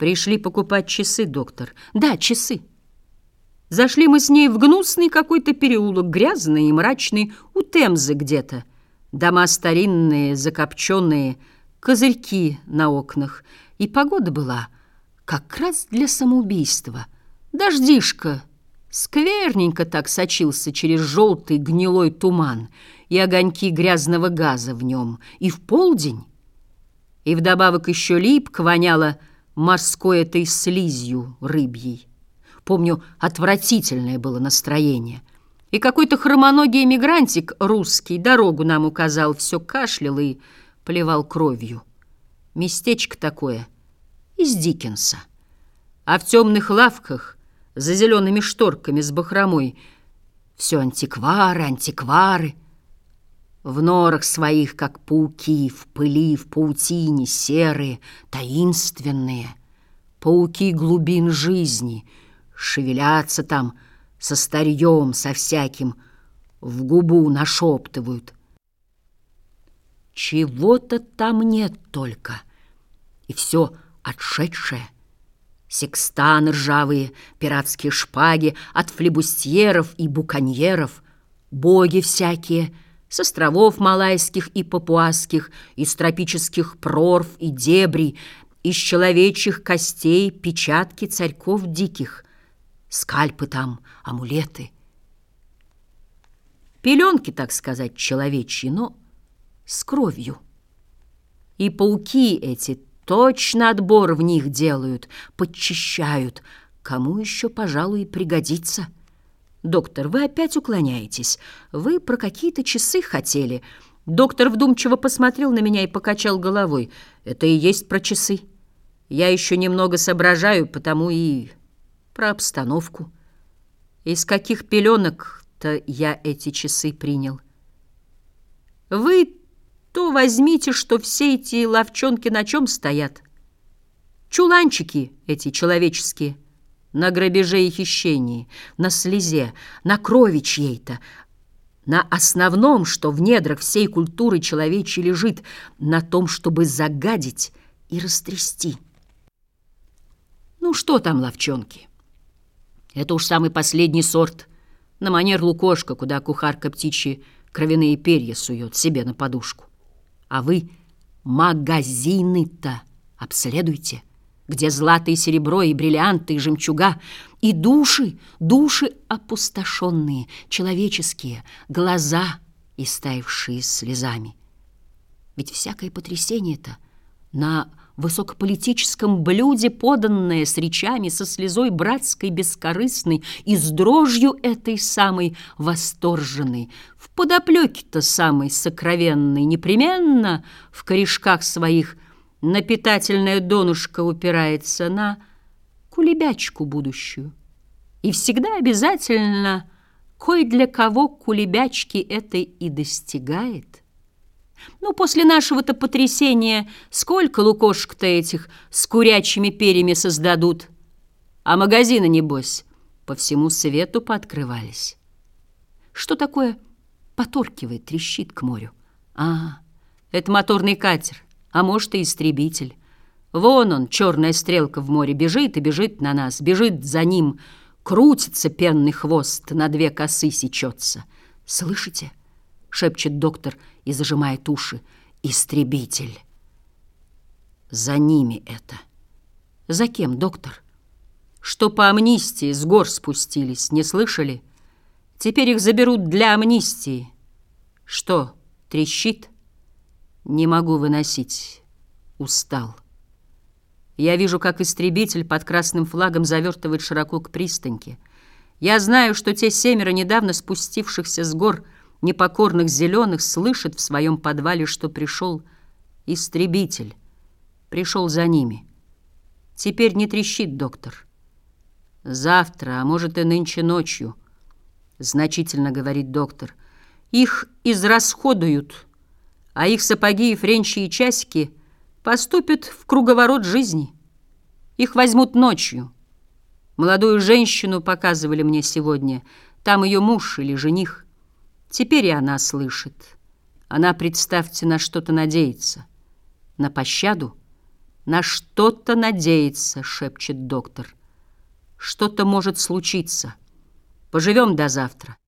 Пришли покупать часы, доктор. Да, часы. Зашли мы с ней в гнусный какой-то переулок, грязный и мрачный, у Темзы где-то. Дома старинные, закопченные, козырьки на окнах. И погода была как раз для самоубийства. Дождишка скверненько так сочился через желтый гнилой туман и огоньки грязного газа в нем. И в полдень, и вдобавок еще липко воняло морской этой слизью рыбьей. Помню, отвратительное было настроение. И какой-то хромоногий эмигрантик русский дорогу нам указал, все кашлял и плевал кровью. Местечко такое из Диккенса. А в темных лавках за зелеными шторками с бахромой все антиквары, антиквары. В норах своих, как пауки, в пыли, в паутине, серые, таинственные. Пауки глубин жизни шевелятся там со старьем, со всяким, в губу нашептывают. Чего-то там нет только, и все отшедшее. Секстаны ржавые, пиратские шпаги от флебустьеров и буконьеров, боги всякие — с островов малайских и папуасских, из тропических прорв и дебрей, из человечьих костей печатки царьков диких, скальпы там, амулеты. Пеленки, так сказать, человечьи, но с кровью. И пауки эти точно отбор в них делают, подчищают, кому еще, пожалуй, пригодится — «Доктор, вы опять уклоняетесь. Вы про какие-то часы хотели». Доктор вдумчиво посмотрел на меня и покачал головой. «Это и есть про часы. Я еще немного соображаю, потому и про обстановку. Из каких пеленок-то я эти часы принял? Вы то возьмите, что все эти ловчонки на чем стоят. Чуланчики эти человеческие» на грабеже и хищении, на слезе, на крови чьей-то, на основном, что в недрах всей культуры человечьей лежит, на том, чтобы загадить и растрясти. Ну, что там, ловчонки? Это уж самый последний сорт, на манер лукошка, куда кухарка птичьи кровяные перья сует себе на подушку. А вы магазины-то обследуйте где злато и серебро, и бриллианты, и жемчуга, и души, души опустошенные, человеческие, глаза, истаившие слезами. Ведь всякое потрясение-то на высокополитическом блюде, поданное с речами, со слезой братской бескорыстной и с дрожью этой самой восторженной, в подоплеке-то самой сокровенной, непременно в корешках своих – на питательное донышко упирается на кулебячку будущую. И всегда обязательно кой для кого кулебячки этой и достигает. Ну, после нашего-то потрясения сколько лукошек-то этих с курячими перьями создадут? А магазины, небось, по всему свету пооткрывались. Что такое поторкивает, трещит к морю? А, это моторный катер а может и истребитель. Вон он, черная стрелка в море, бежит и бежит на нас, бежит за ним, крутится пенный хвост, на две косы сечется. «Слышите?» — шепчет доктор и зажимает уши. «Истребитель!» За ними это. За кем, доктор? Что по амнистии с гор спустились, не слышали? Теперь их заберут для амнистии. Что, трещит? Не могу выносить. Устал. Я вижу, как истребитель под красным флагом завертывает широко к пристаньке. Я знаю, что те семеро недавно спустившихся с гор непокорных зеленых слышат в своем подвале, что пришел истребитель. Пришел за ними. Теперь не трещит доктор. Завтра, а может и нынче ночью, значительно говорит доктор, их израсходуют а их сапоги и френчи и часики поступят в круговорот жизни. Их возьмут ночью. Молодую женщину показывали мне сегодня. Там ее муж или жених. Теперь и она слышит. Она, представьте, на что-то надеется. На пощаду, На что-то надеется, шепчет доктор. Что-то может случиться. Поживем до завтра.